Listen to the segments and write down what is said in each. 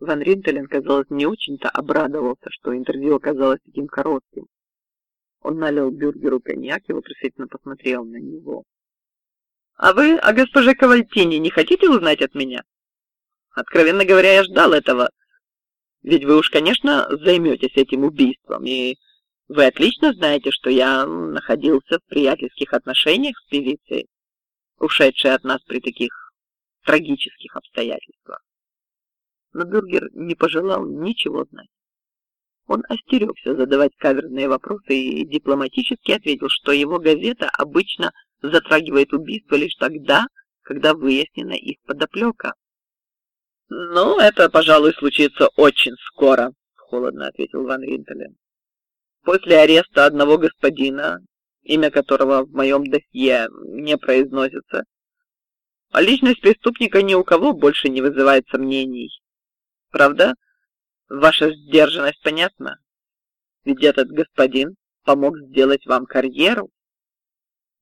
Ван Ринтелен, казалось, не очень-то обрадовался, что интервью оказалось таким коротким. Он налил бюргеру коньяк и вопросительно посмотрел на него. «А вы о госпоже Кавальтине не хотите узнать от меня? Откровенно говоря, я ждал этого. Ведь вы уж, конечно, займетесь этим убийством, и вы отлично знаете, что я находился в приятельских отношениях с певицей, ушедшей от нас при таких трагических обстоятельствах но Бюргер не пожелал ничего знать. Он остерегся задавать каверзные вопросы и дипломатически ответил, что его газета обычно затрагивает убийство лишь тогда, когда выяснена их подоплека. «Ну, это, пожалуй, случится очень скоро», — холодно ответил Ван Ринтелен. «После ареста одного господина, имя которого в моем досье не произносится, а личность преступника ни у кого больше не вызывает сомнений. Правда? Ваша сдержанность понятна? Ведь этот господин помог сделать вам карьеру.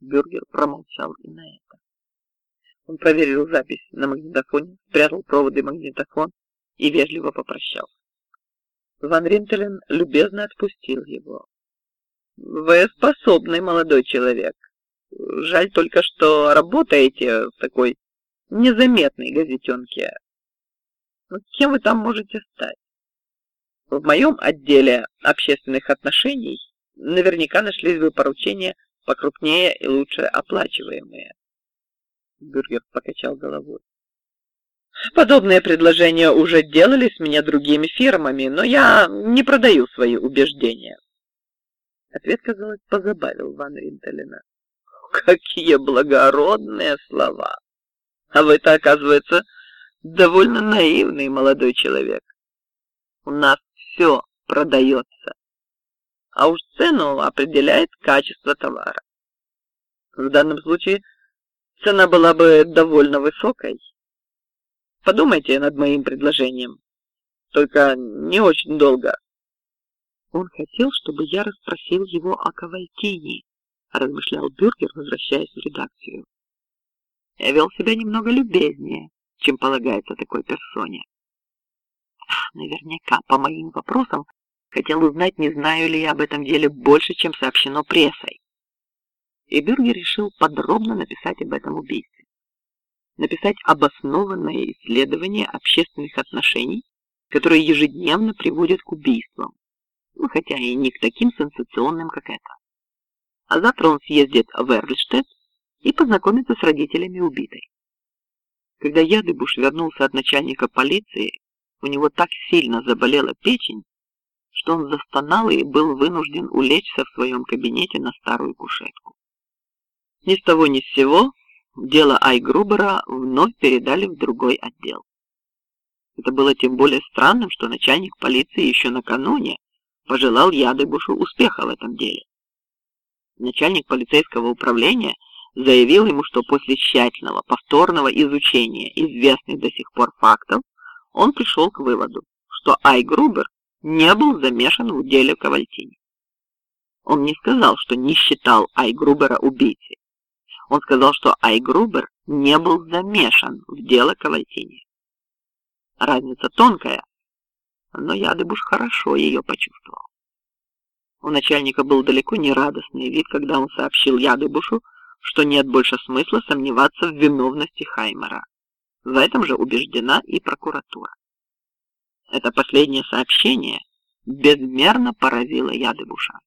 Бюргер промолчал и на это. Он проверил запись на магнитофоне, спрятал проводы магнитофон и вежливо попрощался. Ван Ринтелен любезно отпустил его. «Вы способный молодой человек. Жаль только, что работаете в такой незаметной газетенке, но кем вы там можете стать? В моем отделе общественных отношений наверняка нашлись бы поручения покрупнее и лучше оплачиваемые. Бюргер покачал головой. Подобные предложения уже делались мне другими фирмами, но я не продаю свои убеждения. Ответ, казалось, позабавил Ван Ринтелена. Какие благородные слова! А вы-то, оказывается, довольно наивный молодой человек. У нас все продается, а уж цену определяет качество товара. В данном случае цена была бы довольно высокой. Подумайте над моим предложением, только не очень долго. Он хотел, чтобы я расспросил его о Кавальтине, размышлял Бюргер, возвращаясь в редакцию. Я вел себя немного любезнее, чем полагается такой персоне. Наверняка по моим вопросам хотел узнать, не знаю ли я об этом деле больше, чем сообщено прессой. И Бюргер решил подробно написать об этом убийстве. Написать обоснованное исследование общественных отношений, которые ежедневно приводят к убийствам, ну, хотя и не к таким сенсационным, как это. А завтра он съездит в Эрльштедт и познакомится с родителями убитой. Когда Ядыбуш вернулся от начальника полиции, у него так сильно заболела печень, что он застонал и был вынужден улечься в своем кабинете на старую кушетку. Ни с того ни с сего дело Айгрубера вновь передали в другой отдел. Это было тем более странным, что начальник полиции еще накануне пожелал Ядыбушу успеха в этом деле. Начальник полицейского управления – заявил ему, что после тщательного повторного изучения известных до сих пор фактов он пришел к выводу, что Ай Грубер не был замешан в деле Кавальтини. Он не сказал, что не считал Ай Грубера убийцей. Он сказал, что Ай Грубер не был замешан в дело Кавальтини. Разница тонкая, но Ядыбуш хорошо ее почувствовал. У начальника был далеко не радостный вид, когда он сообщил Ядыбушу, что нет больше смысла сомневаться в виновности Хаймера. В этом же убеждена и прокуратура. Это последнее сообщение безмерно поразило Ядыбуша.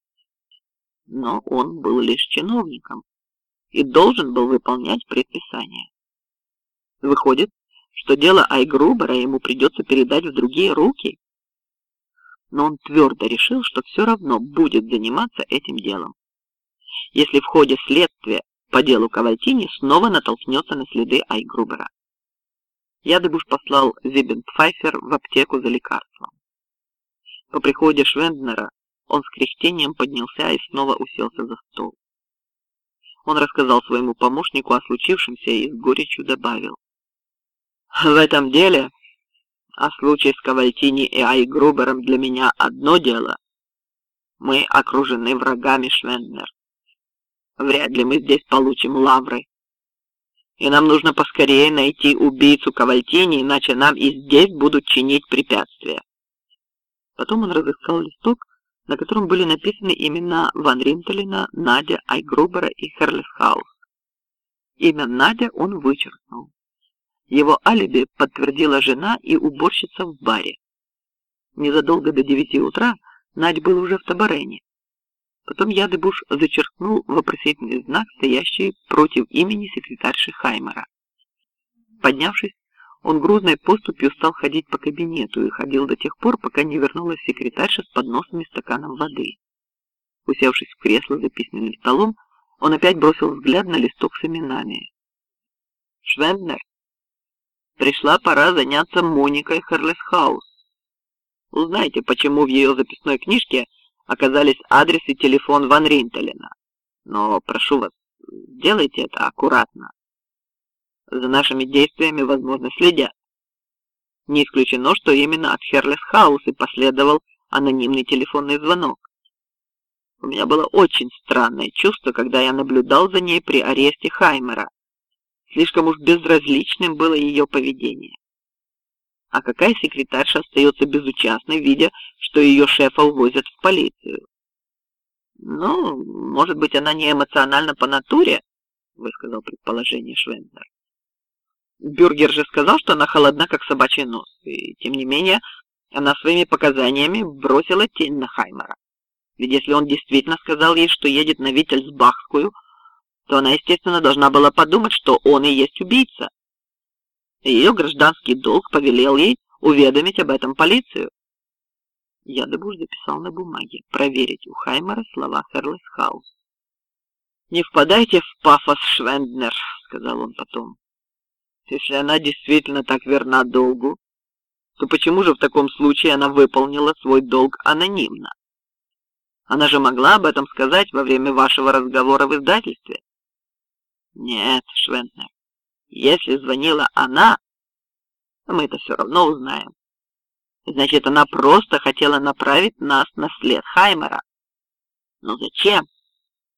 Но он был лишь чиновником и должен был выполнять предписания. Выходит, что дело Айгрубера ему придется передать в другие руки. Но он твердо решил, что все равно будет заниматься этим делом. Если в ходе следствия по делу Кавальтини снова натолкнется на следы Айгрубера. Ядыбуш послал Зибенпфайфер в аптеку за лекарством. По приходе Швенднера он с кряхтением поднялся и снова уселся за стол. Он рассказал своему помощнику о случившемся и с горечью добавил. «В этом деле, а случай с Кавальтини и Айгрубером для меня одно дело. Мы окружены врагами Швенднер. Вряд ли мы здесь получим лавры. и нам нужно поскорее найти убийцу Кавальтини, иначе нам и здесь будут чинить препятствия. Потом он разыскал листок, на котором были написаны имена Ван Ринтелена, Надя, Айгрубера и Херлесхаус. Имя Надя он вычеркнул. Его алиби подтвердила жена и уборщица в баре. Незадолго до девяти утра Надь был уже в Табарене. Потом Ядыбуш зачеркнул вопросительный знак, стоящий против имени секретарши Хаймера. Поднявшись, он грузной поступью стал ходить по кабинету и ходил до тех пор, пока не вернулась секретарша с подносом и стаканом воды. Усевшись в кресло за письменным столом, он опять бросил взгляд на листок с именами. Швенднер. Пришла пора заняться Моникой Харлесхаус. Узнайте, почему в ее записной книжке оказались адрес и телефон Ван Ринтелена. Но, прошу вас, делайте это аккуратно. За нашими действиями, возможно, следят. Не исключено, что именно от Херлес Хаус и последовал анонимный телефонный звонок. У меня было очень странное чувство, когда я наблюдал за ней при аресте Хаймера. Слишком уж безразличным было ее поведение. А какая секретарша остается безучастной, видя, что ее шефа увозят в полицию? Ну, может быть, она не эмоциональна по натуре, высказал предположение Швендер. Бюргер же сказал, что она холодна, как собачий нос, и тем не менее она своими показаниями бросила тень на Хаймера. Ведь если он действительно сказал ей, что едет на Виттельсбахскую, то она, естественно, должна была подумать, что он и есть убийца. Ее гражданский долг повелел ей уведомить об этом полицию. Я Ядыбуш записал на бумаге проверить у Хаймера слова Херлесхаус. «Не впадайте в пафос, Швенднер», — сказал он потом. «Если она действительно так верна долгу, то почему же в таком случае она выполнила свой долг анонимно? Она же могла об этом сказать во время вашего разговора в издательстве. Нет, Швентнер, если звонила она, мы это все равно узнаем. Значит, она просто хотела направить нас на след Хаймера. Но зачем?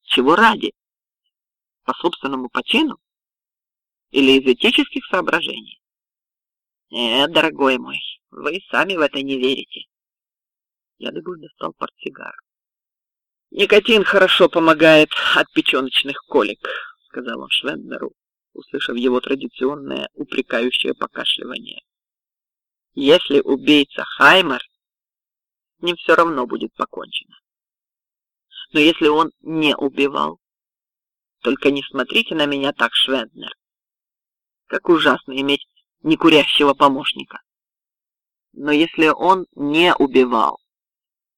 Чего ради? По собственному почину? Или из этических соображений? Нет, дорогой мой, вы сами в это не верите. Я Ядыгуль достал портсигар. Никотин хорошо помогает от печеночных колик сказал он Швендеру, услышав его традиционное упрекающее покашливание. Если убийца Хаймер, ним все равно будет покончено. Но если он не убивал, только не смотрите на меня так, Швендер. Как ужасно иметь некурящего помощника. Но если он не убивал,